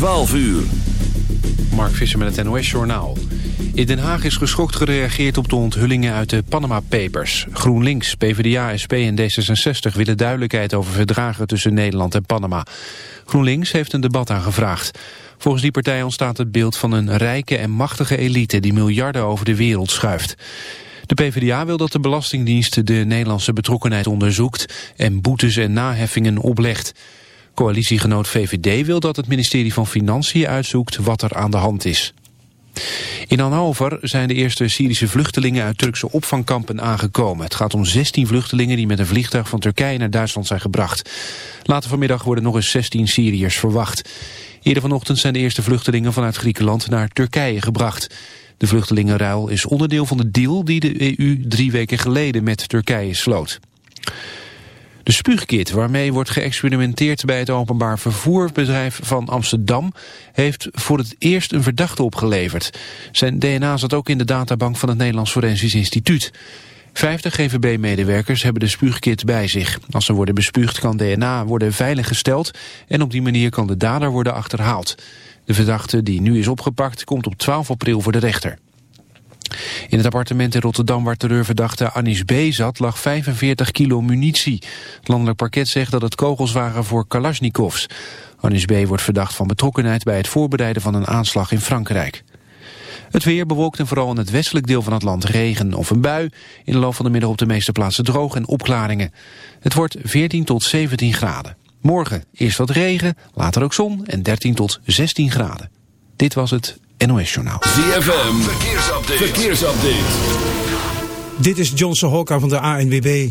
12 uur. Mark Visser met het NOS-journaal. In Den Haag is geschokt gereageerd op de onthullingen uit de Panama Papers. GroenLinks, PvdA, SP en D66 willen duidelijkheid over verdragen tussen Nederland en Panama. GroenLinks heeft een debat aangevraagd. Volgens die partij ontstaat het beeld van een rijke en machtige elite die miljarden over de wereld schuift. De PvdA wil dat de Belastingdienst de Nederlandse betrokkenheid onderzoekt en boetes en naheffingen oplegt. Coalitiegenoot VVD wil dat het ministerie van Financiën uitzoekt wat er aan de hand is. In Hannover zijn de eerste Syrische vluchtelingen uit Turkse opvangkampen aangekomen. Het gaat om 16 vluchtelingen die met een vliegtuig van Turkije naar Duitsland zijn gebracht. Later vanmiddag worden nog eens 16 Syriërs verwacht. Eerder vanochtend zijn de eerste vluchtelingen vanuit Griekenland naar Turkije gebracht. De vluchtelingenruil is onderdeel van de deal die de EU drie weken geleden met Turkije sloot. De spuugkit waarmee wordt geëxperimenteerd bij het openbaar vervoerbedrijf van Amsterdam heeft voor het eerst een verdachte opgeleverd. Zijn DNA zat ook in de databank van het Nederlands Forensisch Instituut. Vijftig GVB-medewerkers hebben de spuugkit bij zich. Als ze worden bespuugd kan DNA worden veiliggesteld en op die manier kan de dader worden achterhaald. De verdachte die nu is opgepakt komt op 12 april voor de rechter. In het appartement in Rotterdam waar terreurverdachte Anis B. zat lag 45 kilo munitie. Het landelijk parket zegt dat het kogels waren voor Kalashnikovs. Anis B. wordt verdacht van betrokkenheid bij het voorbereiden van een aanslag in Frankrijk. Het weer bewolkt en vooral in het westelijk deel van het land regen of een bui. In de loop van de middag op de meeste plaatsen droog en opklaringen. Het wordt 14 tot 17 graden. Morgen eerst wat regen, later ook zon en 13 tot 16 graden. Dit was het NOS Journaal. ZFM, verkeersupdate. verkeersupdate. Dit is John Sohoka van de ANWB.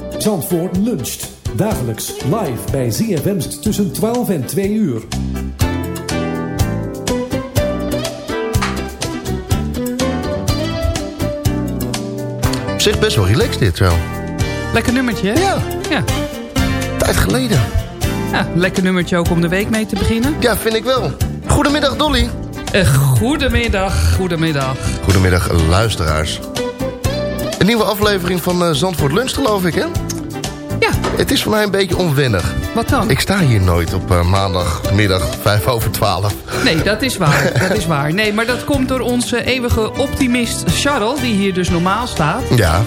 Zandvoort Luncht. Dagelijks live bij ZFM tussen 12 en 2 uur. Op zich best wel relaxed dit wel. Lekker nummertje, hè? Ja, Ja. tijd geleden. ja. Lekker nummertje ook om de week mee te beginnen. Ja, vind ik wel. Goedemiddag Dolly. Eh, goedemiddag, goedemiddag. Goedemiddag luisteraars. Een nieuwe aflevering van eh, Zandvoort Lunch geloof ik hè? Ja, Het is voor mij een beetje onwennig. Wat dan? Ik sta hier nooit op eh, maandagmiddag 5 over 12. Nee, dat is waar. Dat is waar. Nee, maar dat komt door onze eeuwige optimist Charles, die hier dus normaal staat. Ja,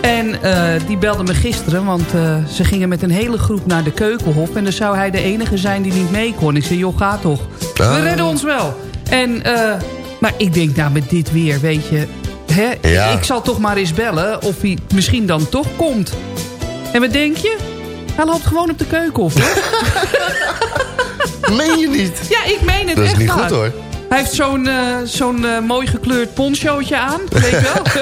En eh, die belde me gisteren, want eh, ze gingen met een hele groep naar de Keukenhof. En dan zou hij de enige zijn die niet mee kon. Ik zei, joh, ga toch. We redden ons wel. En, eh, maar ik denk, nou, met dit weer, weet je... Hè, Ja. Ik zal toch maar eens bellen of hij misschien dan toch komt. En wat denk je? Hij loopt gewoon op de Keukenhof, meen je niet? Ja, ik meen het Dat is niet waar. goed hoor. Hij heeft zo'n eh, zo'n eh, mooi gekleurd ponchootje aan, weet je wel.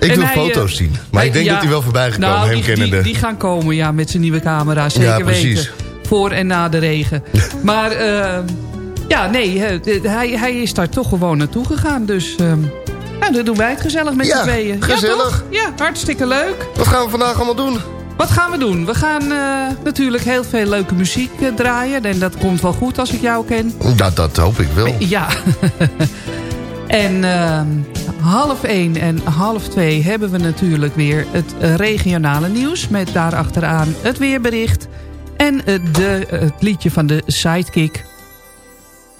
Ik En wil hij, foto's eh, zien. Maar ik denk ja. dat hij wel voorbij gekomen, nou, hem die, die, kennende. die gaan komen, ja, met zijn nieuwe camera. Zeker Ja, precies. weten. Voor en na de regen. maar ja, nee, hij, hij is daar toch gewoon naartoe gegaan. Dus eh, nou, dan doen wij het gezellig met Ja, z'n tweeën. gezellig. Ja, hartstikke leuk. Wat gaan we vandaag allemaal doen? Wat gaan we doen? We gaan eh, natuurlijk heel veel leuke muziek eh, draaien. En dat komt wel goed als ik jou ken. Dat, dat hoop ik wel. Ja. en ehm, half één en half twee hebben we natuurlijk weer het eh, regionale nieuws. Met daarachteraan het weerbericht. En eh, de, eh, het liedje van de Sidekick.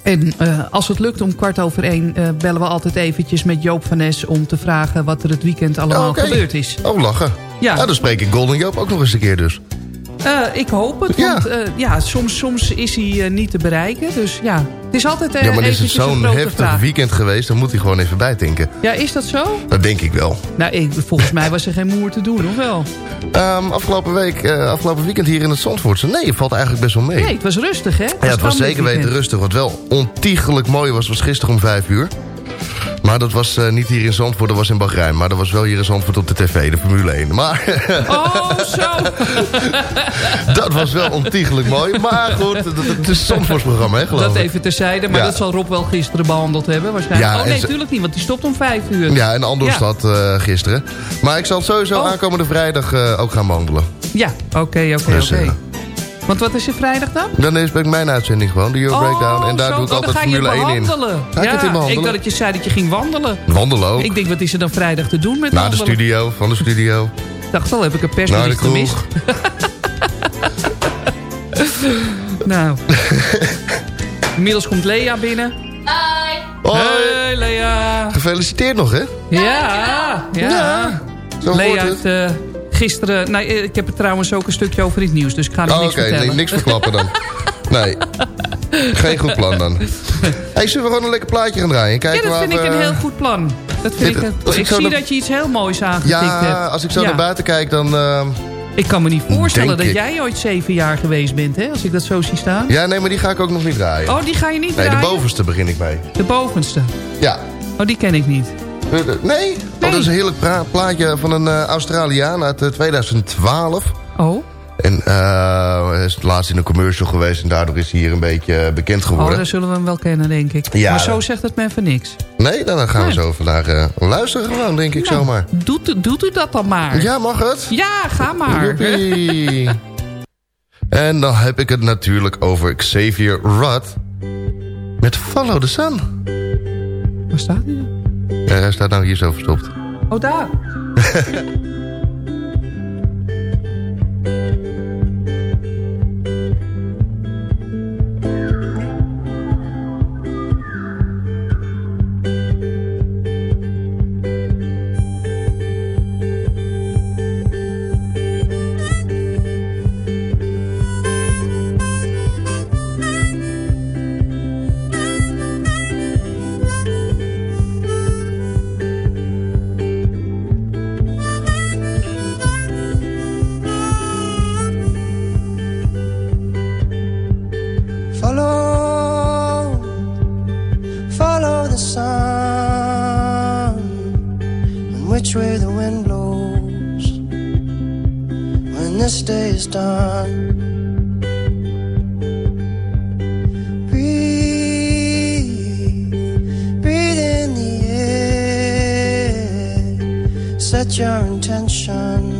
En eh, als het lukt om kwart over één eh, bellen we altijd eventjes met Joop van Nes... om te vragen wat er het weekend allemaal gebeurd is. Oh, lachen. Ja. Nou, dan spreek ik Golden Joop ook nog eens een keer dus. Eh, ik hoop het, Ja. want eh, ja, soms, soms is hij eh, niet te bereiken. Dus ja, het is altijd uh, ja, maar is het zo'n heftig vraag. weekend geweest, dan moet hij gewoon even bijtinken. Ja, is dat zo? Dat denk ik wel. Nou, ik, volgens mij was er geen moer te doen, of wel? Ehm, afgelopen week, afgelopen weekend hier in het Zandvoortse. Nee, het valt eigenlijk best wel mee. Nee, het was rustig, hè? ja, het was zeker weten rustig. Wat wel ontiegelijk mooi was, was gisteren om vijf uur. Maar dat was eh, niet hier in Zandvoort, dat was in Bahrein. Maar dat was wel hier in Zandvoort op de tv, de Formule 1. Maar Oh, zo! dat was wel ontiegelijk mooi. Maar goed, het, is een Zandvoortsprogramma, hè, geloof Dat ik. even terzijde, maar Ja. dat zal Rob wel gisteren behandeld hebben, waarschijnlijk. Ja, oh en nee, natuurlijk niet, want die stopt om vijf uur. Ja, in Andorstad eh gisteren. Maar ik zal het sowieso Oh. aankomende vrijdag eh, ook gaan behandelen. Ja, oké, oké, Dus, oké. Want wat is er vrijdag dan? Dan is ik mijn uitzending gewoon, de Euro Breakdown. En daar zo. doe ik Oh, altijd je Formule 1 in. Ga ik ja, het in ik dacht dat je zei dat je ging wandelen. Wandelen ook. Ik denk, wat is er dan vrijdag te doen met Naar de studio, van de studio. Ik dacht al, heb ik een persbericht kroeg. gemist. nou. Inmiddels komt Lea binnen. Hoi. Hey Lea. Gefeliciteerd nog, hè? Ja, ja. Zo Lea heeft het. Gisteren... Nou, eh, ik heb er trouwens ook een stukje over in het nieuws, dus ik ga nog Oh, niks Oké, vertellen. nee, niks verklappen dan. Nee. Geen goed plan dan. Hey, zullen we gewoon een lekker plaatje gaan draaien? Ja, Kijken dat waar vind ik een heel goed plan. Dat vind Dit- ik, een- ik zie dat je iets heel moois aangetikt hebt. Ja, als ik zo Ja. naar buiten kijk, dan... eh, Ik kan me niet voorstellen dat ik. jij ooit zeven jaar geweest bent, hè? Als ik dat zo zie staan. Ja, nee, maar die ga ik ook nog niet draaien. Oh, die ga je niet nee, de draaien? bovenste begin ik mee. De bovenste. Ja. Oh, die ken ik niet. Eh, eh, Nee? Oh, dat is een heerlijk plaatje van een eh, Australiaan uit eh, 2012. Oh, En eh, hij is het laatst in een commercial geweest en daardoor is hij hier een beetje eh, bekend oh geworden. dan zullen we hem wel kennen, denk ik. Ja, maar zo dat- zegt het men voor niks. Nee, dan gaan we zo vandaag eh, luisteren gewoon, denk ik Nou, zomaar. Doet, doet u dat dan maar. Ja, mag het? Ja, ga maar. En dan heb ik het natuurlijk over Xavier Rudd met Follow the Sun. Waar staat hij dan? Ja, hij staat nou hier zo verstopt. Oh, daar. your intention.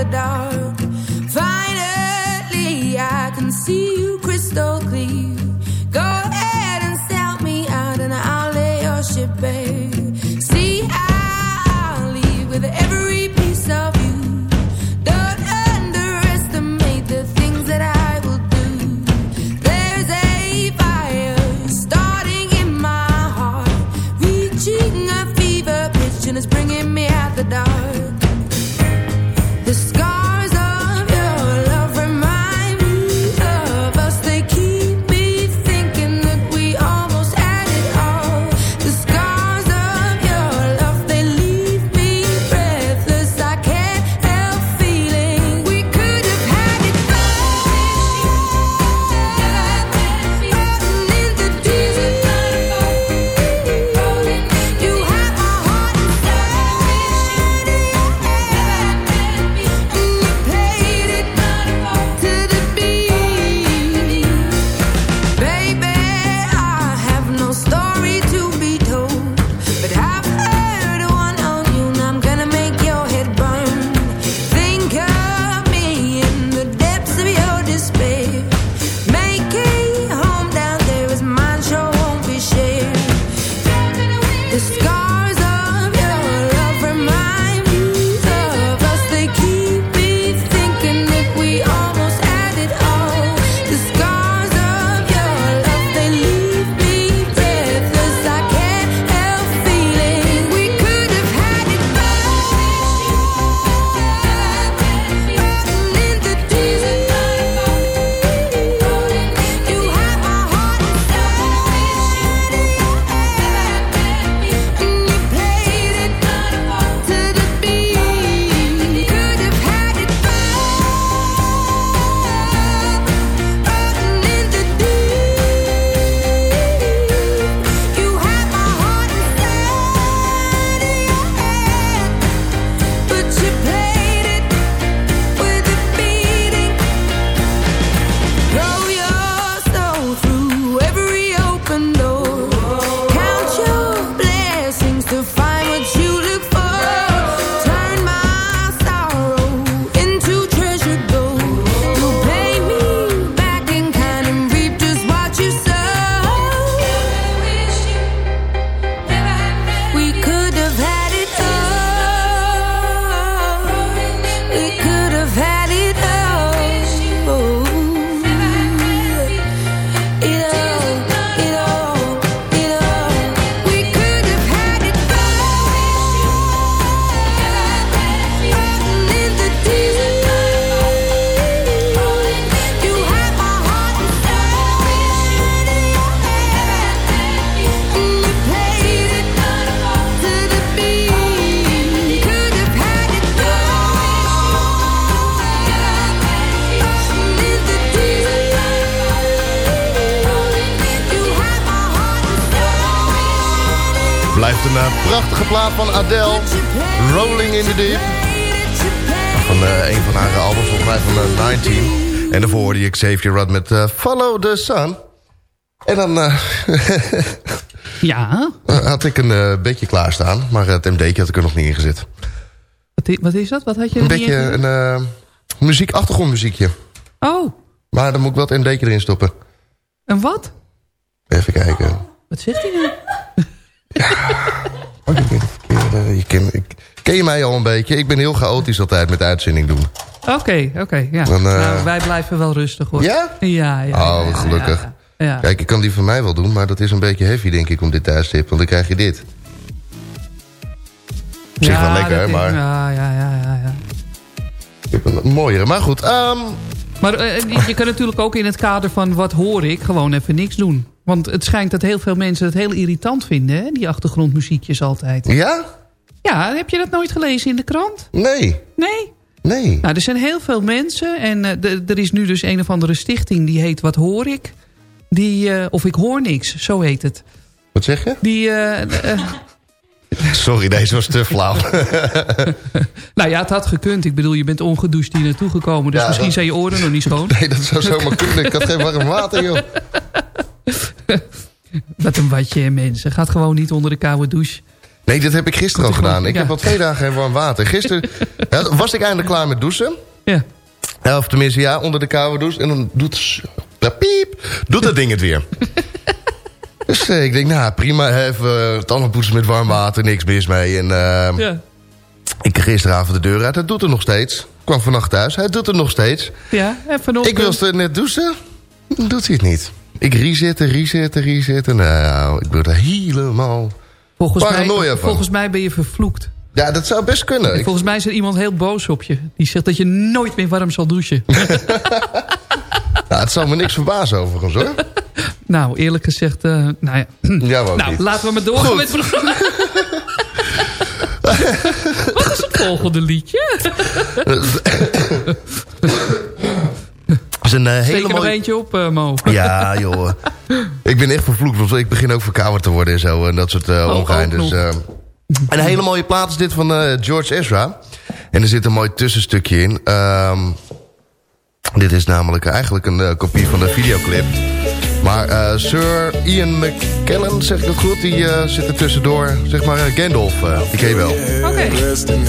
the dark. Adele. Rolling in the Deep. Van eh, een van haar albums, volgens mij van uh, 19. En daarvoor hoorde je Xavier Rudd met eh, Follow the Sun. En dan eh, Ja, had ik een eh, beetje klaarstaan. Maar het MD'tje had ik er nog niet in gezet. wat, is dat? Wat had je Een beetje een eh, muziek, achtergrondmuziekje. Oh, Maar dan moet ik wel het MD'tje erin stoppen. en wat? Even kijken. Wat zegt hij nou? Oh, ik ben de verkeerde. Je ken, ik, ken je mij al een beetje? Ik ben heel chaotisch altijd met uitzending doen. Oké, oké, ja. Dan, eh, nou, wij blijven wel rustig hoor. Ja? Ja, ja. Oh, ja, gelukkig. Ja. Kijk, ik kan die van mij wel doen, maar dat is een beetje heavy denk ik om dit tijdstip. Want dan krijg je dit. Op zich Ja, wel lekker, maar Ja, ja, ja, ja. ja. ik heb een mooiere. Maar goed, ehm, Maar eh, je- je kan natuurlijk ook in het kader van wat hoor ik gewoon even niks doen. Want het schijnt dat heel veel mensen het heel irritant vinden, hè? die achtergrondmuziekjes altijd. ja? Ja, heb je dat nooit gelezen in de krant? Nee. Nee? Nee. Nou, er zijn heel veel mensen en eh, er is nu dus een of andere stichting die heet Wat Hoor Ik? Die, eh, of Ik Hoor Niks, zo heet het. Wat zeg je? Die, eh, Sorry, deze was te flauw. nou ja, het had gekund. Ik bedoel, je bent ongedoucht hier naartoe gekomen. Dus Ja, misschien dat- zijn je oren nog niet schoon. nee, dat zou zomaar kunnen. Ik had geen warm water, joh. Wat een watje, mensen. Gaat gewoon niet onder de koude douche. Nee, dat heb ik gisteren al gedaan. Ik heb al twee dagen geen warm water. Gisteren ja, was ik eindelijk klaar met douchen. Ja. Ja, Of tenminste, ja, onder de koude douche. En dan doet, ja, piep, doet dat ding het weer. dus eh, ik denk, nou prima, even uh, tanden poetsen met warm water, niks mis mee. En eh, Ja. ik gisteravond de deur uit, het doet het nog steeds. Ik kwam vannacht thuis, hij doet het nog steeds. Ja, en vanochtend... Ik wilde net douchen, doet hij het niet. Ik resetten, resetten, resetten. Nou, ik word er helemaal... volgens, paranoia mij, van. volgens mij ben je vervloekt. Ja, dat zou best kunnen. Volgens mij is er iemand heel boos op je. Die zegt dat je nooit meer warm zal douchen. Nou, het zal me niks verbazen overigens, hoor. nou, eerlijk gezegd... eh, nou ja, Ja, nou, niet. laten we maar doorgaan met het programma. Wat is het volgende liedje? Is een eh, Steek hele er nog eentje op, eh, Mo. Ja, joh. Ik ben echt vervloekt, want ik begin ook verkouden te worden en zo. En dat soort uh, Oh, ongein. ook Dus, nog. eh, een hele mooie plaat is dit van eh, George Ezra. En er zit een mooi tussenstukje in. Ehm, dit is namelijk eigenlijk een eh, kopie van de videoclip. Maar eh, Sir Ian McKellen, zeg ik dat goed, die eh, zit er tussendoor. Zeg maar Gandalf, die ken je wel. Oké. Resting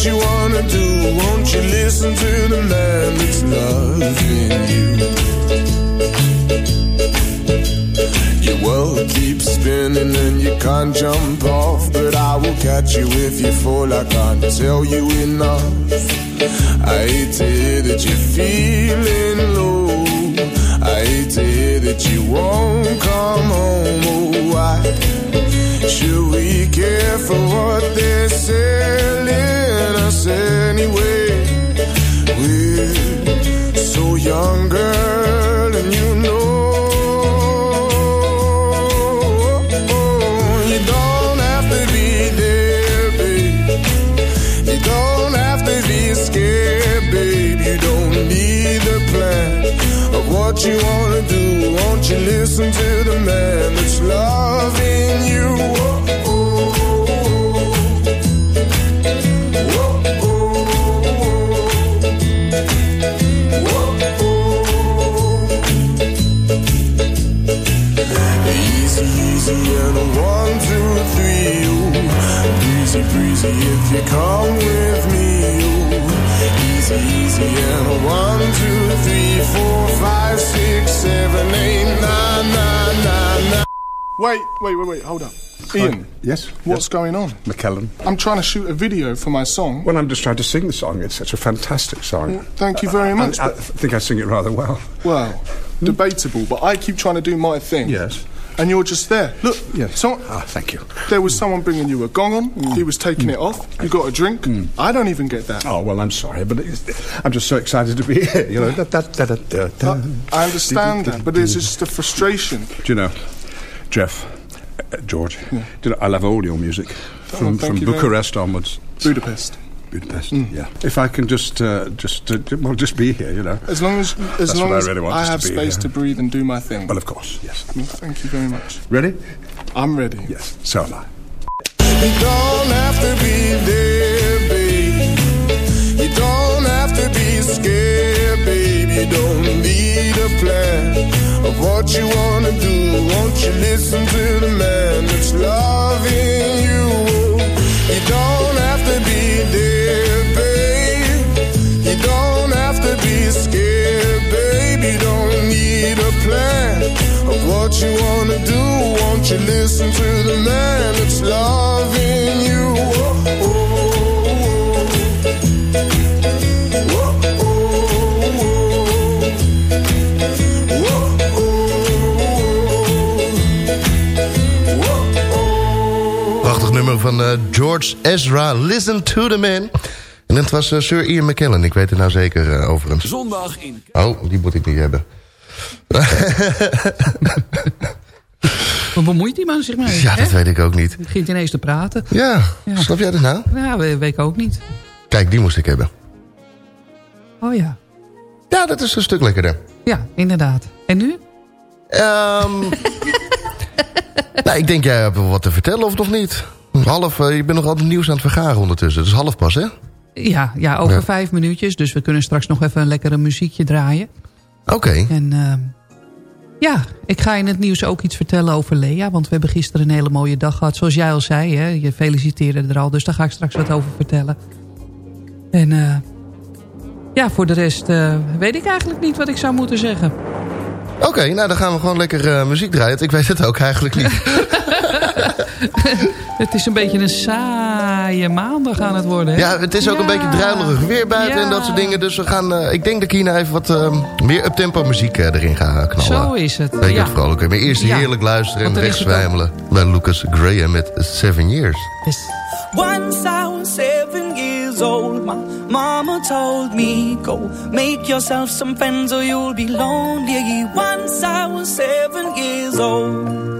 what you wanna do. Won't you listen to the man that's loving you? Your world keeps spinning and you can't jump off. But I will catch you if you fall. I can't tell you enough. I hate to hear that you're feeling low. I hate to hear that you won't come home. Oh, why should we care for what they're selling us anyway? We're so young, girl, and you know. You don't have to be there, babe. You don't have to be scared, babe. You don't need a plan of what you wanna do. Won't you listen to the man Wait, wait, wait, hold up. Ian. Yes. What's going on? McKellen. I'm trying to shoot a video for my song. Well, I'm just trying to sing the song. It's such a fantastic song. Well, thank you very much. I, I think I sing it rather well. Well, debatable, but I keep trying to do my thing. Yes. And you're just there. Look, Yes. so Ah, thank you. there was someone bringing you a gong on. Mm. He was taking mm. it off. You got a drink. Mm. I don't even get that. Oh, well, I'm sorry, but it's, I'm just so excited to be here. You know, da, da, da, da, da. I understand that, but it's just a frustration. Do you know, Jeff, George, do you know, I love all your music. From, Oh, from you very Bucharest onwards. Budapest. Budapest, yeah. If I can just, uh, just, uh, well, just be here, you know. As long as as That's long what I as really want, I just to have space here. to breathe and do my thing. Well, of course, yes. Well, thank you very much. Ready? I'm ready. Yes, so am I. You don't have to be there, babe. You don't have to be scared, of what you wanna do. Won't you listen to the man that's loving you? You don't have to be there, babe. You don't have to be scared, babe. You don't need a plan of what you wanna do. Won't you listen to the man that's loving you? Nummer van eh, George Ezra, Listen to the Man. En het was eh, Sir Ian McKellen, ik weet het nou zeker uh, overigens. Zondag in... Oh, die moet ik niet hebben. Wat bemoeit die man zich mee? Ja, hè? dat weet ik ook niet. Hij begint ineens te praten. Ja, Ja. snap jij dat nou? Ja, we- weet ik ook niet. Kijk, die moest ik hebben. Oh ja. Ja, dat is een stuk lekkerder. Ja, inderdaad. En nu? Ehm nou, ik denk, jij hebt wel wat te vertellen, of nog niet? Half, eh, je bent nog altijd nieuws aan het vergaren ondertussen. Het is half pas, hè? Ja, ja over Ja. vijf minuutjes. Dus we kunnen straks nog even een lekkere muziekje draaien. Oké. En ehm, ja, ik ga in het nieuws ook iets vertellen over Lea. Want we hebben gisteren een hele mooie dag gehad. Zoals jij al zei, hè? je feliciteerde er al. Dus daar ga ik straks wat over vertellen. En eh, ja, voor de rest eh, weet ik eigenlijk niet wat ik zou moeten zeggen. Oké, nou dan gaan we gewoon lekker muziek draaien. Ik weet het ook eigenlijk niet. Het is een beetje een saaie maandag aan het worden. Hè? Ja, het is ook een beetje druilerig weer buiten Ja. en dat soort dingen. Dus we gaan, eh, ik denk dat ik hier nou even wat eh, meer uptempo muziek eh, erin ga knallen. Zo is het. Weet je ja. het vrolijk. Maar eerst Ja. heerlijk luisteren en ook. wegzwijmelen bij Lucas Graham met Seven Years. Once I was seven years old, my mama told me, Go make yourself some friends or you'll be lonely. Once I was seven years old.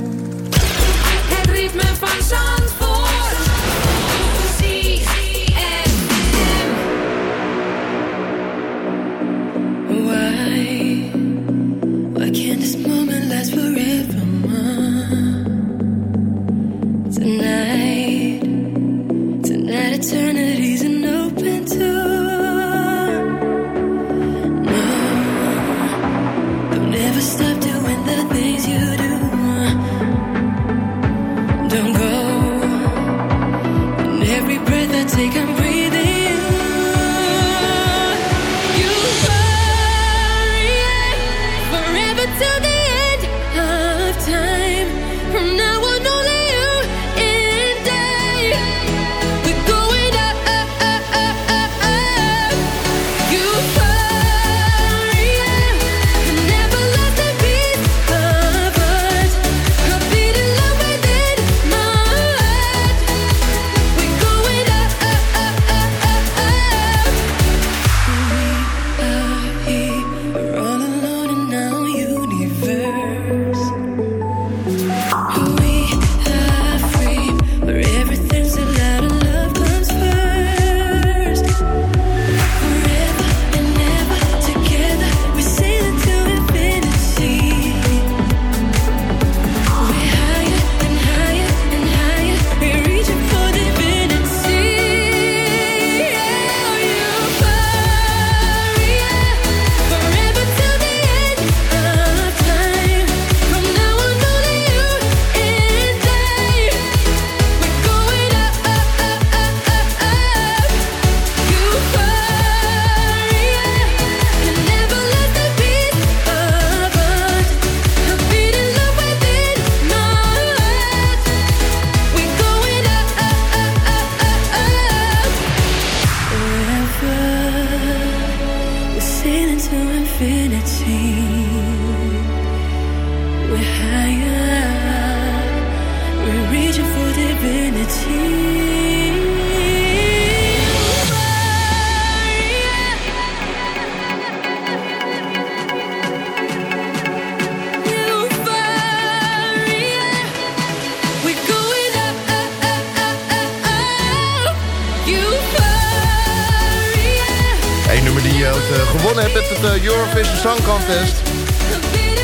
Eh, Eurovision Song Contest.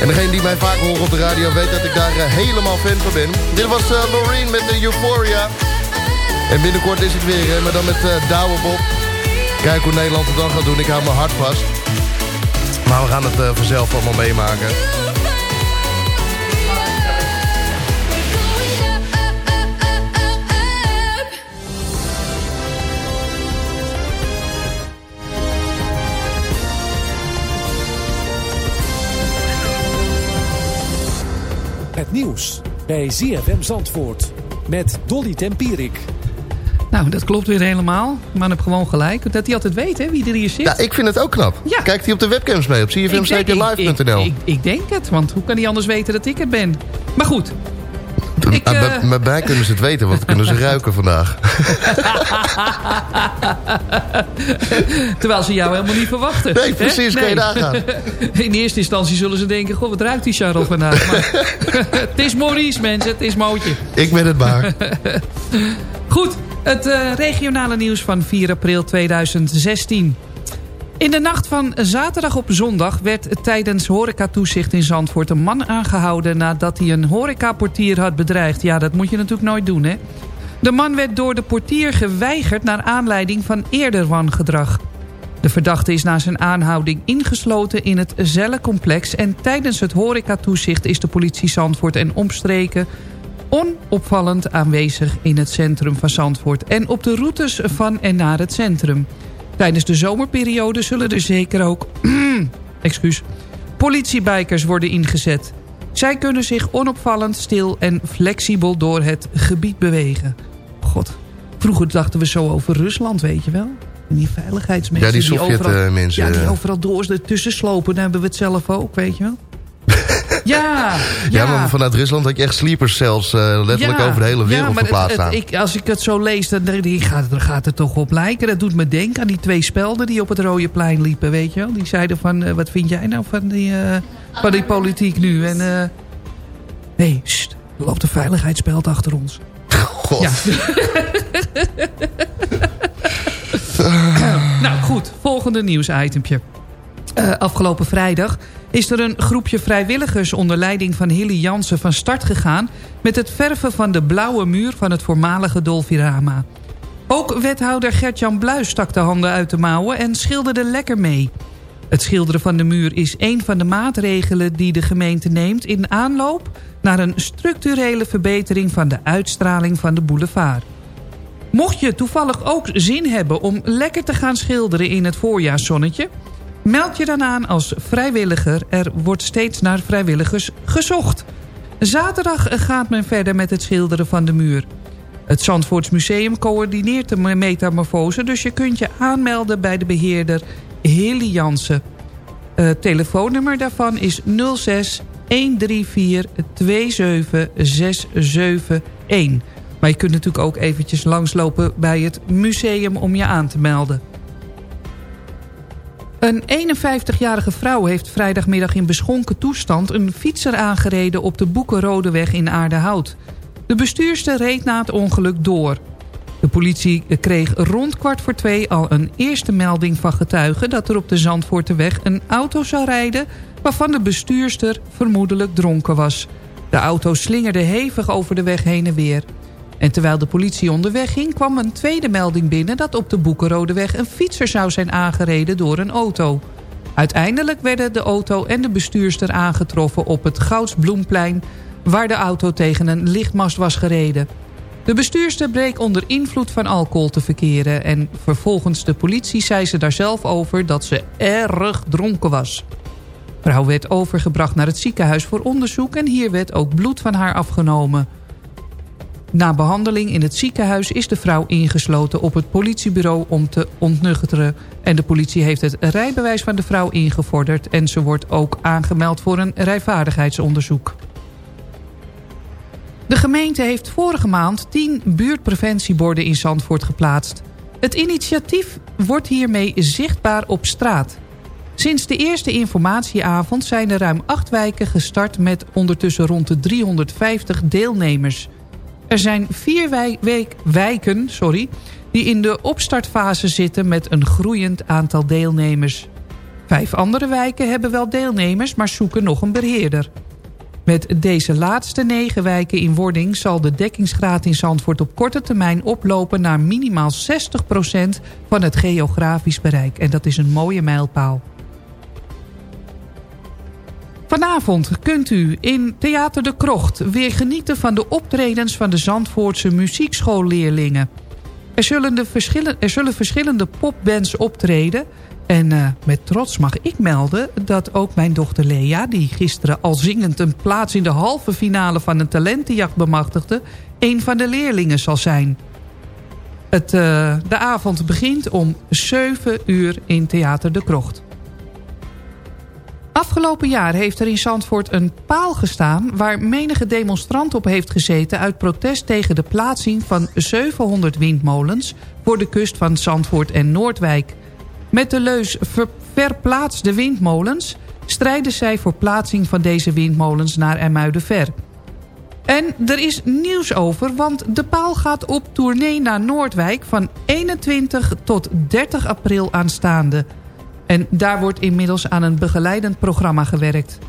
En degene die mij vaak hoort op de radio weet dat ik daar eh, helemaal fan van ben. Dit was Loreen met de Euphoria. En binnenkort is het weer, maar dan met uh, Bob. Kijk hoe Nederland het dan gaat doen. Ik hou mijn hart vast. Maar we gaan het vanzelf allemaal meemaken. Het nieuws bij ZFM Zandvoort met Dolly Tempierik. Nou, dat klopt weer helemaal. Man heb gewoon gelijk. Dat hij altijd weet, hè, wie er hier zit. Ja, ik vind het ook knap. Ja. Kijkt hij op de webcams mee op Ik denk- ik- cfm-live.nl. Ik, ik, ik denk het, want hoe kan hij anders weten dat ik het ben? Maar goed, Ik, Ah, bij- bij mij kunnen ze het weten, want kunnen ze ruiken vandaag. Terwijl ze jou helemaal niet verwachten. Nee, precies, kan je nagaan. In eerste instantie zullen ze denken... Goh, wat ruikt die Charles vandaag? Maar, het is Maurice, mensen. Het is Mootje. Ik ben het maar. Goed, het eh, regionale nieuws van 4 april 2016. In de nacht van zaterdag op zondag werd tijdens horecatoezicht in Zandvoort een man aangehouden nadat hij een horecaportier had bedreigd. Ja, dat moet je natuurlijk nooit doen, hè? De man werd door de portier geweigerd naar aanleiding van eerder wangedrag. De verdachte is na zijn aanhouding ingesloten in het cellencomplex... en tijdens het horecatoezicht is de politie Zandvoort en omstreken... onopvallend aanwezig in het centrum van Zandvoort... en op de routes van en naar het centrum. Tijdens de zomerperiode zullen er zeker ook... excuus, politiebikers worden ingezet. Zij kunnen zich onopvallend, stil en flexibel door het gebied bewegen. God, vroeger dachten we zo over Rusland, weet je wel? En die veiligheidsmensen. Ja, die overal- Sovjet-mensen, Ja, die overal door tussen slopen. Dan hebben we het zelf ook, weet je wel? ja, Ja, maar vanuit Rusland had je echt sleepers zelfs eh, letterlijk over de hele wereld maar het- verplaatst het- ik, als ik het zo lees, dan gaat, er gaat het toch op lijken. Dat doet me denken aan die twee spelden die op het Rode Plein liepen, weet je wel. Die zeiden van, eh, wat vind jij nou van die, eh, van die politiek nu? En, nee, sst, er loopt een veiligheidsspeld achter ons. God. Ja. nou goed, volgende nieuwsitempje. Eh, afgelopen vrijdag is er een groepje vrijwilligers onder leiding van Hilly Jansen van start gegaan... met het verven van de blauwe muur van het voormalige Dolfirama. Ook wethouder Gert-Jan Bluis stak de handen uit de mouwen en schilderde lekker mee. Het schilderen van de muur is een van de maatregelen die de gemeente neemt... in aanloop naar een structurele verbetering van de uitstraling van de boulevard. Mocht je toevallig ook zin hebben om lekker te gaan schilderen in het voorjaarszonnetje... meld je dan aan als vrijwilliger. Er wordt steeds naar vrijwilligers gezocht. Zaterdag gaat men verder met het schilderen van de muur. Het Zandvoorts Museum coördineert de metamorfose... dus je kunt je aanmelden bij de beheerder Heli Jansen. Het telefoonnummer daarvan is 06 134 27 671. Maar je kunt natuurlijk ook eventjes langslopen bij het museum om je aan te melden. Een 51-jarige vrouw heeft vrijdagmiddag in beschonken toestand... een fietser aangereden op de Boekenrodeweg in Aardehout. De bestuurster reed na het ongeluk door. De politie kreeg rond kwart voor twee al een eerste melding van getuigen... dat er op de Zandvoorteweg een auto zou rijden... waarvan de bestuurster vermoedelijk dronken was. De auto slingerde hevig over de weg heen en weer. En terwijl de politie onderweg ging... kwam een tweede melding binnen dat op de Boekenrodeweg... een fietser zou zijn aangereden door een auto. Uiteindelijk werden de auto en de bestuurster aangetroffen op het Goudsbloemplein... waar de auto tegen een lichtmast was gereden. De bestuurster bleek onder invloed van alcohol te verkeren... en vervolgens de politie zei ze daar zelf over dat ze erg dronken was. Vrouw werd overgebracht naar het ziekenhuis voor onderzoek... en hier werd ook bloed van haar afgenomen. Na behandeling in het ziekenhuis is de vrouw ingesloten op het politiebureau om te ontnuchteren. En de politie heeft het rijbewijs van de vrouw ingevorderd... en ze wordt ook aangemeld voor een rijvaardigheidsonderzoek. De gemeente heeft vorige maand 10 buurtpreventieborden in Zandvoort geplaatst. Het initiatief wordt hiermee zichtbaar op straat. Sinds de eerste informatieavond zijn er ruim acht wijken gestart... met ondertussen rond de 350 deelnemers. Er zijn vier wijken sorry, die in de opstartfase zitten... met een groeiend aantal deelnemers. Vijf andere wijken hebben wel deelnemers, maar zoeken nog een beheerder. Met deze laatste negen wijken in wording... zal de dekkingsgraad in Zandvoort op korte termijn oplopen... naar minimaal 60% van het geografisch bereik. En dat is een mooie mijlpaal. Vanavond kunt u in Theater de Krocht... weer genieten van de optredens van de Zandvoortse muziekschoolleerlingen. Er zullen, de verschillen, er zullen verschillende popbands optreden... En eh, met trots mag ik melden dat ook mijn dochter Lea... die gisteren al zingend een plaats in de halve finale van een talentenjacht bemachtigde... een van de leerlingen zal zijn. Het, eh, de avond begint om 7 uur in Theater de Krocht. Afgelopen jaar heeft er in Zandvoort een paal gestaan... waar menige demonstrant op heeft gezeten... uit protest tegen de plaatsing van 700 windmolens... voor de kust van Zandvoort en Noordwijk. Met de leus ver, verplaats de windmolens... strijden zij voor plaatsing van deze windmolens naar Ermuidenver. En er is nieuws over, want de paal gaat op tournee naar Noordwijk... van 21 tot 30 april aanstaande... En daar wordt inmiddels aan een begeleidend programma gewerkt.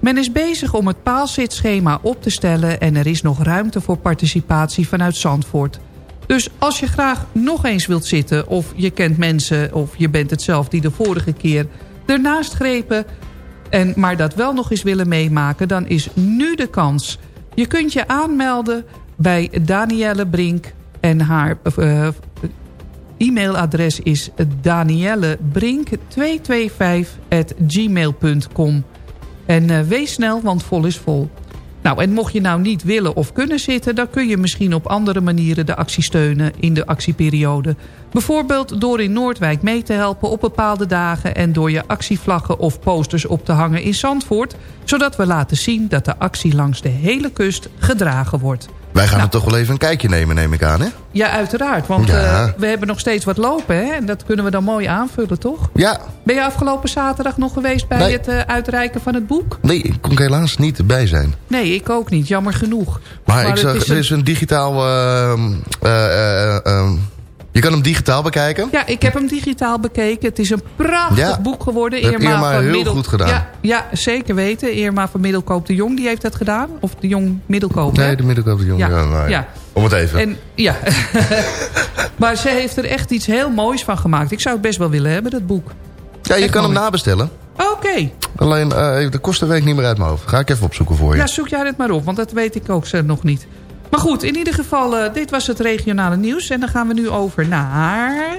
Men is bezig om het paalzitschema op te stellen... en er is nog ruimte voor participatie vanuit Zandvoort. Dus als je graag nog eens wilt zitten... of je kent mensen of je bent het zelf die de vorige keer ernaast grepen... En, maar dat wel nog eens willen meemaken... dan is nu de kans. Je kunt je aanmelden bij Danielle Brink... en haar uh, e-mailadres is daniellebrink225.gmail.com. En uh, wees snel, want vol is vol. Nou, en mocht je nou niet willen of kunnen zitten... dan kun je misschien op andere manieren de actie steunen in de actieperiode. Bijvoorbeeld door in Noordwijk mee te helpen op bepaalde dagen... en door je actievlaggen of posters op te hangen in Zandvoort... zodat we laten zien dat de actie langs de hele kust gedragen wordt. Wij gaan Nou. er toch wel even een kijkje nemen, neem ik aan, hè? Ja, uiteraard. Want Ja. eh, we hebben nog steeds wat lopen. Hè? En dat kunnen we dan mooi aanvullen, toch? Ja. Ben je afgelopen zaterdag nog geweest bij Nee. het eh, uitreiken van het boek? Nee, ik kon helaas niet erbij zijn. Nee, ik ook niet. Jammer genoeg. Maar, ik zag, is er een- is een digitaal... ehm, eh, eh, ehm, je kan hem digitaal bekijken. Ja, ik heb hem digitaal bekeken. Het is een prachtig Ja. boek geworden. Dat heeft Irma heel goed gedaan. Ja, ja, zeker weten. Irma van Middelkoop de Jong, die heeft dat gedaan. Of de Jong Middelkoop, hè? Nee, de middelkoop de jongen. Ja, nou. Om het even. En, ja. maar ze heeft er echt iets heel moois van gemaakt. Ik zou het best wel willen hebben, dat boek. ja, je echt kan hem nabestellen. Oké. Alleen, eh, de kosten weet ik niet meer uit mijn hoofd. Ga ik even opzoeken voor je. Ja, zoek jij het maar op, want dat weet ik ook nog niet. Maar goed, in ieder geval, eh, dit was het regionale nieuws. En dan gaan we nu over naar...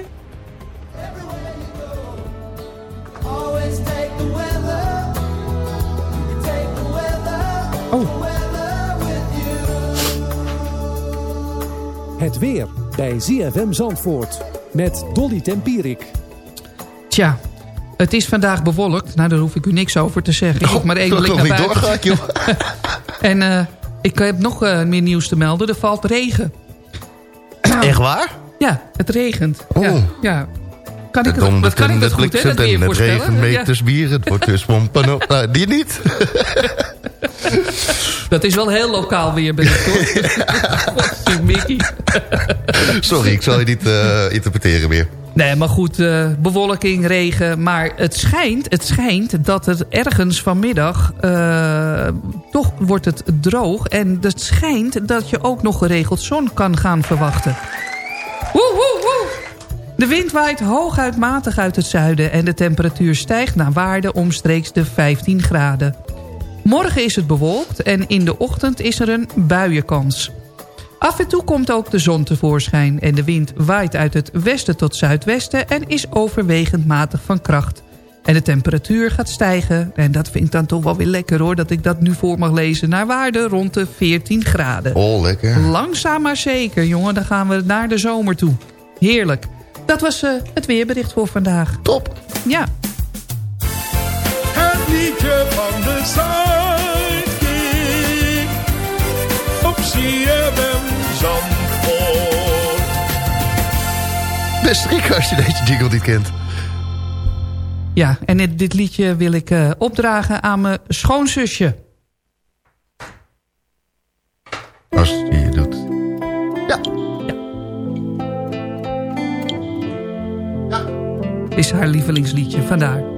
Always take the weather. Take the weather. Oh. Weather with you. Het weer bij ZFM Zandvoort met Dolly Tempierik. Tja, het is vandaag bewolkt. Nou, daar hoef ik u niks over te zeggen. Ik hoef maar één dat blik nog naar buiten. doorgaat, joh. En eh, ik heb nog eh, meer nieuws te melden. Er valt regen. Echt waar? Ja, het regent. Oh. Ja, ja. Kan ik het, wat kan ik dat het goed, hè? Dat en het voorspellen? regen Ja. meters bier. Het wordt dus pompen. Nou, die niet? Dat is wel heel lokaal weer, ben ik hoor. Mickey. Sorry, ik zal je niet eh, interpreteren meer. Nee, maar goed, eh, bewolking, regen. Maar het schijnt, het schijnt dat het ergens vanmiddag... eh, toch wordt het droog. En het schijnt dat je ook nog geregeld zon kan gaan verwachten. Woe, woe, woe. De wind waait hooguit matig uit het zuiden... en de temperatuur stijgt naar waarde omstreeks de 15 graden. Morgen is het bewolkt en in de ochtend is er een buienkans. Af en toe komt ook de zon tevoorschijn en de wind waait uit het westen tot zuidwesten en is overwegend matig van kracht. En de temperatuur gaat stijgen, en dat vind ik dan toch wel weer lekker hoor, dat ik dat nu voor mag lezen, naar waarde rond de 14 graden. Oh, lekker. Langzaam maar zeker, jongen, dan gaan we naar de zomer toe. Heerlijk. Dat was eh, het weerbericht voor vandaag. Top. Ja. Het liedje van de Zuidkiek. CFM Zandvoort. Best Rick als je deze jingle niet kent. Ja, en dit, dit liedje wil ik eh, opdragen aan mijn schoonzusje. Als je het doet. Is haar lievelingsliedje, vandaar.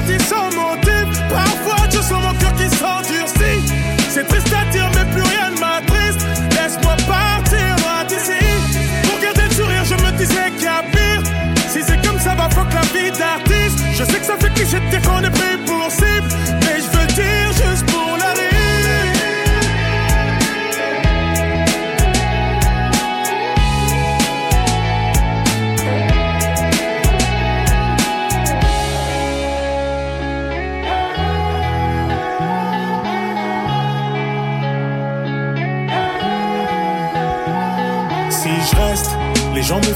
Pourquoi je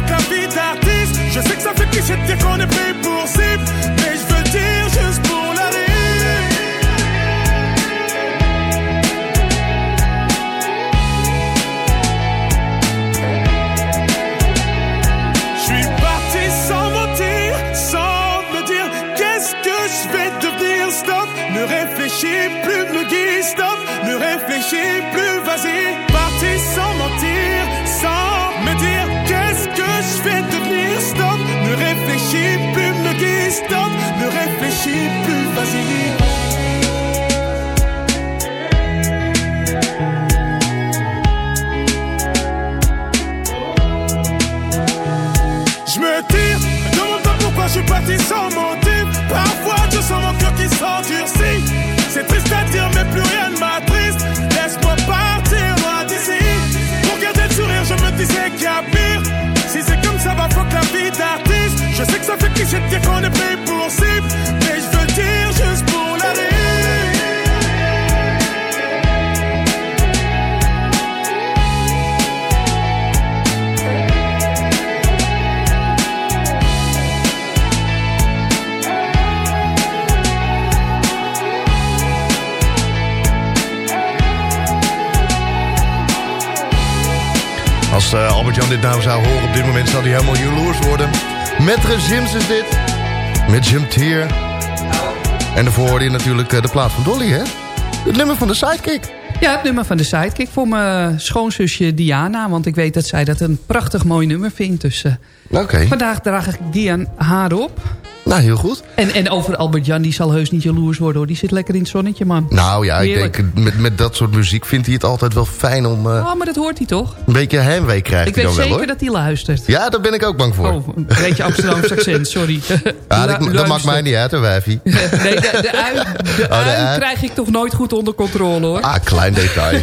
Fuck la vie d'artiste. Je sais que ça fait cliché de dire qu'on est pris pour cible. Je que fait de dire qu'on est pris pour cible. Mais je veux dire juste pour la. Als eh, Albert-Jan dit nou zou horen op dit moment... zou hij helemaal jaloers worden. Metre Jims is dit. Met Jim Teer. En daarvoor hoorde je natuurlijk eh, de plaat van Dolly, hè? Het nummer van de Sidekick. Ja, het nummer van de Sidekick voor mijn schoonzusje Diana. Want ik weet dat zij dat een prachtig mooi nummer vindt. Dus eh, vandaag draag ik die aan haar op. Nou, heel goed. En, en over Albert-Jan, die zal heus niet jaloers worden hoor. Die zit lekker in het zonnetje, man. Nou ja, ik denk, met, met dat soort muziek vindt hij het altijd wel fijn om... eh, Oh, maar dat hoort hij toch? een beetje heimwee krijgt Ik hij weet dan wel, zeker hoor. dat hij luistert. Ja, daar ben ik ook bang voor. Oh, een beetje Amsterdamse accent, sorry. ja, dat, maakt mij niet uit, hoor, wijfie. Nee, de, de ui, de Oh, de ui ui. krijg ik toch nooit goed onder controle, hoor. Ah, klein detail.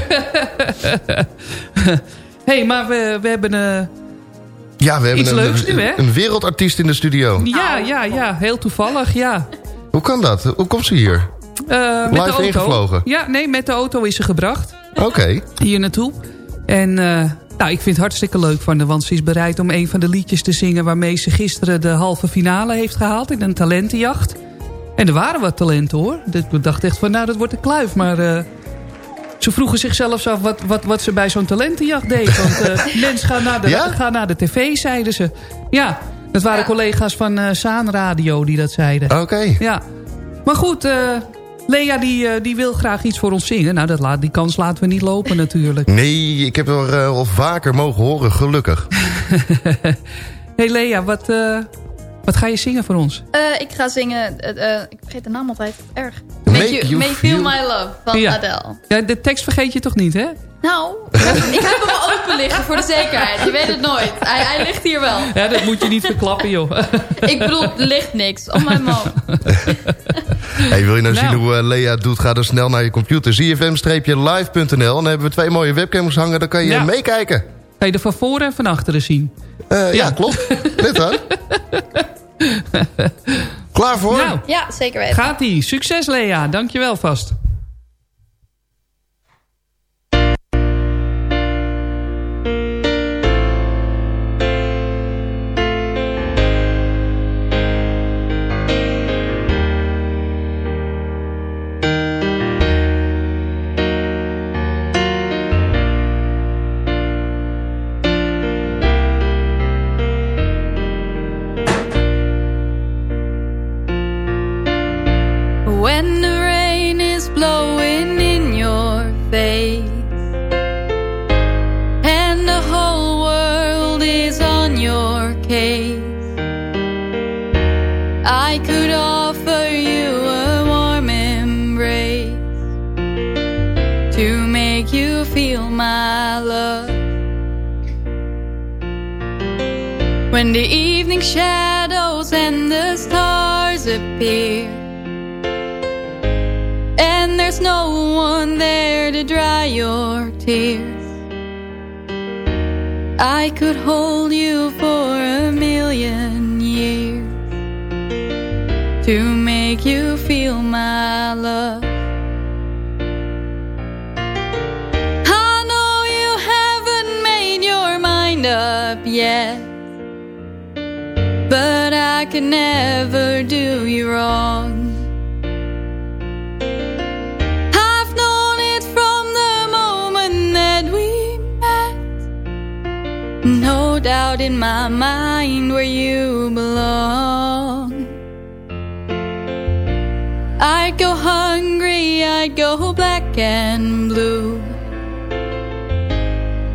Hé, hey, maar we, we hebben... eh, Ja, we hebben Iets een, leuks nu, hè? een wereldartiest in de studio. ja, ja, ja, heel toevallig, ja. Hoe kan dat? Hoe komt ze hier? Eh, met Live de auto. ingevlogen? Ja, nee, met de auto is ze gebracht. Oké. Hier naartoe. En eh, nou, ik vind het hartstikke leuk van haar. Want ze is bereid om een van de liedjes te zingen... waarmee ze gisteren de halve finale heeft gehaald in een talentenjacht. En er waren wat talenten hoor. Dus Ik dacht echt van, nou dat wordt een kluif. Maar eh, ze vroegen zichzelf af wat, wat, wat ze bij zo'n talentenjacht deed. Want eh mensen gaan naar, de, Ja? naar de tv, zeiden ze. Ja, dat waren collega's van Saan Radio die dat zeiden. Oké. Ja. Maar goed, eh, Lea die, die wil graag iets voor ons zingen. Nou, dat laat, die kans laten we niet lopen natuurlijk. Nee, ik heb er al vaker mogen horen, gelukkig. hey Lea, wat, wat ga je zingen voor ons? Eh, ik ga zingen, eh, eh, ik vergeet de naam altijd, erg. Make Make, you, You Make Feel Feel- My Love van Ja. Adele. Ja, de tekst vergeet je toch niet, hè? Nou, ik heb, hem open liggen voor de zekerheid. Je weet het nooit. Hij, hij ligt hier wel. Ja, dat moet je niet verklappen, joh. Ik bedoel, er ligt niks. Oh mijn man. Hey, wil je nou, Nou. zien hoe eh, Lea het doet? Ga dan snel naar je computer. zfm-live.nl En dan hebben we twee mooie webcams hangen. Dan kan je Ja. meekijken. Kan je er van voren en van achteren zien. Eh, ja. klopt. Dit hoor. Klaar voor? Nou, Ja, zeker weten. gaat-ie. Succes Lea, dankjewel vast. When the evening shadows and the stars appear and there's no one there to dry your tears. I could hold you for a million years to make you feel my love. Can never do you wrong. I've known it from the moment that we met. No doubt in my mind where you belong. I'd go hungry I'd go black and blue.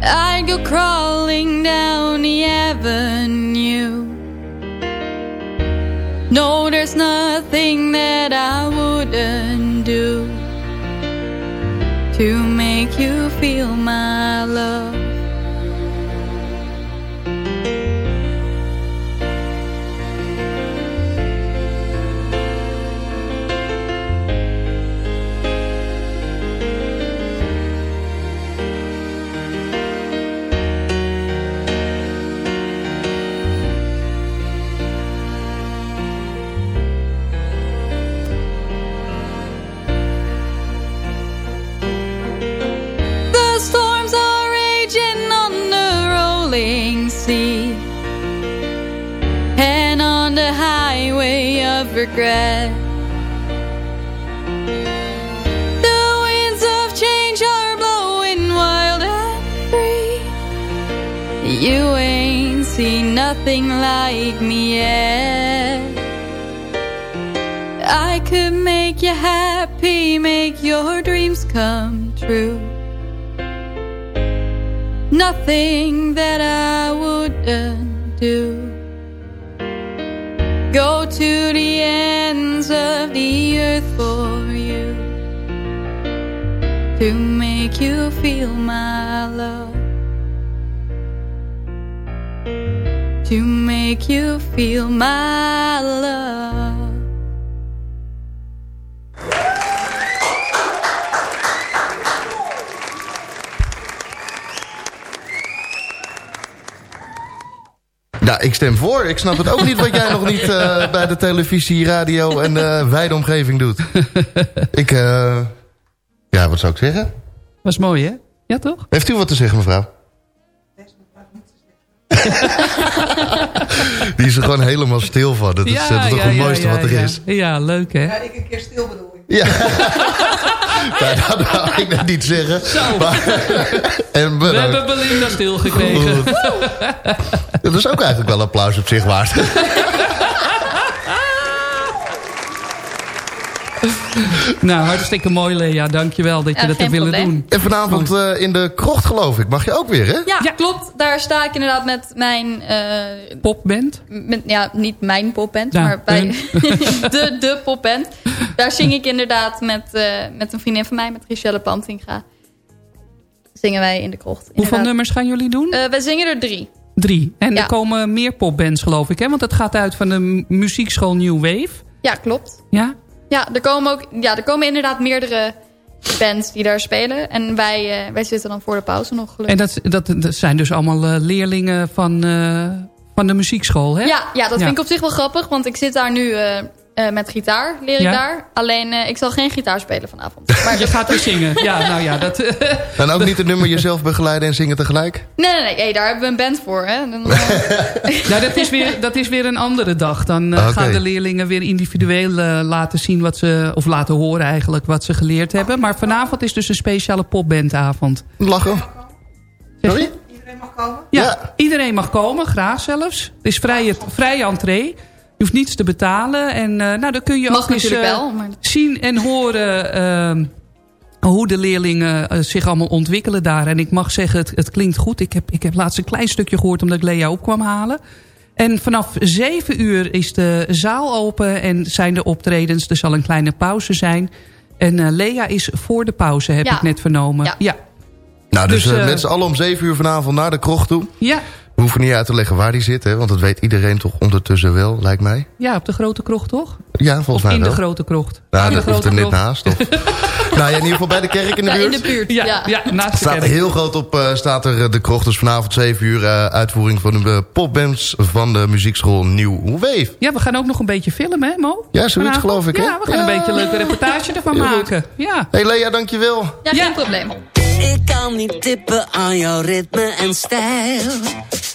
I'd go crawling down the avenue. No, there's nothing that I wouldn't do to make you feel my love. Regret. The winds of change are blowing wild and free. You ain't seen nothing like me yet. I could make you happy, make your dreams come true. Nothing that I wouldn't do. Go to the ends of the earth for you to make you feel my love. To make you feel my love. Ik stem voor. Ik snap het ook niet wat jij nog niet eh, bij de televisie, radio en eh wijde omgeving doet. Ik, eh ja, wat zou ik zeggen? Was mooi, hè? Ja, toch? Heeft u wat te zeggen, mevrouw? Die is er gewoon helemaal stil van. Dat is, dat is toch het mooiste wat er ja. is. Ja, leuk, hè? ik een keer stil bedoel. Ja. Nou, dat wou ik net niet zeggen. Zo. Maar, en We hebben Belinda stilgekregen. Dat is ook eigenlijk wel applaus op zich waard. nou, hartstikke mooi, Lea. Dankjewel dat je Ja, dat hebt willen doen. En vanavond eh, in de krocht geloof ik. Mag je ook weer, hè? Ja, klopt. Daar sta ik inderdaad met mijn... eh, Popband? met, ja, niet mijn popband, Ja, maar bij de, de popband. Daar zing ik inderdaad met, eh, met een vriendin van mij, met Richelle Pantinga. Zingen wij in de krocht. Hoeveel nummers gaan jullie doen? Eh, wij zingen er drie. Drie. En Ja. er komen meer popbands, geloof ik, hè? Want het gaat uit van de mu- muziekschool New Wave. Ja, klopt. Ja? Ja, er komen, ook, ja, er komen inderdaad meerdere bands die daar spelen. En wij, eh, wij zitten dan voor de pauze nog gelukkig. En dat, dat, dat zijn dus allemaal eh, leerlingen van, eh, van de muziekschool, hè? Ja, ja, dat vind ik op zich wel grappig, want ik zit daar nu eh, eh, met gitaar, leer ik Ja. daar. Alleen, eh, ik zal geen gitaar spelen vanavond. Maar Je gaat weer zingen. Ja, nou ja, dat... En ook niet het nummer jezelf begeleiden en zingen tegelijk? Nee, nee, nee, hey, daar hebben we een band voor. Hè. Dan, eh, nou, dat is, weer, dat is weer een andere dag. Dan eh, gaan de leerlingen weer individueel eh, laten zien wat ze... of laten horen eigenlijk wat ze geleerd hebben. Maar vanavond is dus een speciale popbandavond. Lachen. Sorry? Ja, iedereen mag komen, graag zelfs. Het is vrije, vrije entree. Je hoeft niets te betalen. En eh, nou, dan kun je Mag ook eens natuurlijk eh, wel, maar- zien en horen... ehm, hoe de leerlingen eh, zich allemaal ontwikkelen daar. En ik mag zeggen, het, het klinkt goed. Ik heb, ik heb laatst een klein stukje gehoord omdat ik Lea op kwam halen. En vanaf zeven uur is de zaal open en zijn de optredens. Er zal een kleine pauze zijn. En eh, Lea is voor de pauze, heb Ja. ik net vernomen. Ja. ja. Nou, dus, Dus, eh, met z'n allen om 7 uur vanavond naar de krocht toe. Ja, We hoeven niet uit te leggen waar die zit, hè, want dat weet iedereen toch ondertussen wel, lijkt mij. ja, op de grote krocht toch? Ja, volgens Of mij in wel. de grote krocht? Nou, in dat hoeft er grote net naast. Of... nou ja, in ieder geval bij de kerk in de ja, buurt. in de buurt, Ja, ja. ja. naast de Staat kerk. heel groot op, eh, staat er eh, de krocht. Dus vanavond 7 uur eh, uitvoering van de popbands van de muziekschool Nieuw Wave. Ja, we gaan ook nog een beetje filmen, hè Mo? Ja, zoiets geloof ik, hè? Ja, we gaan een Ja. beetje een leuke reportage ervan Heel goed. maken. Ja. Hey Lea, dankjewel. Ja, geen probleem. Ik kan niet tippen aan jouw ritme en stijl.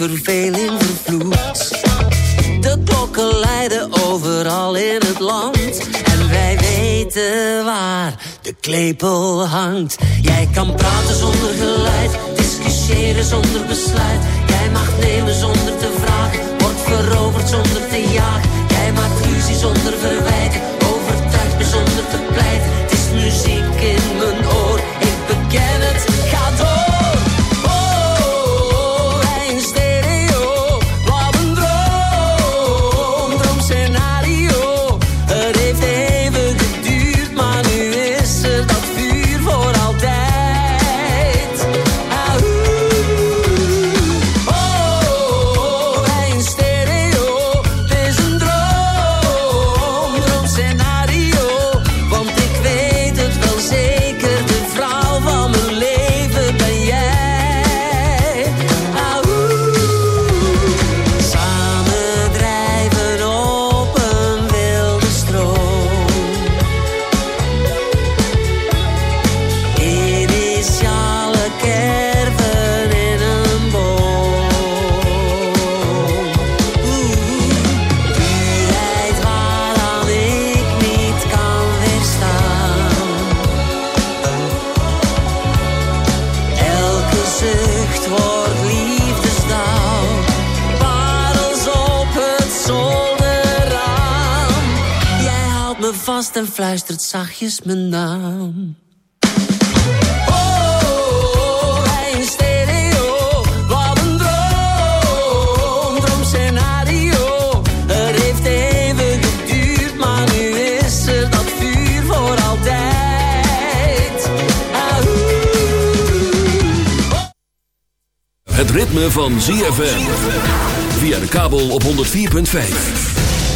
verveling vervloekt. De klokken leiden overal in het land. En wij weten waar de klepel hangt. Jij kan praten zonder geluid, discussiëren zonder besluit. Jij mag nemen zonder te vragen, wordt veroverd zonder te jagen. Jij maakt ruzie vuur voor altijd. Het ritme van ZFM. Via de kabel op 104.5.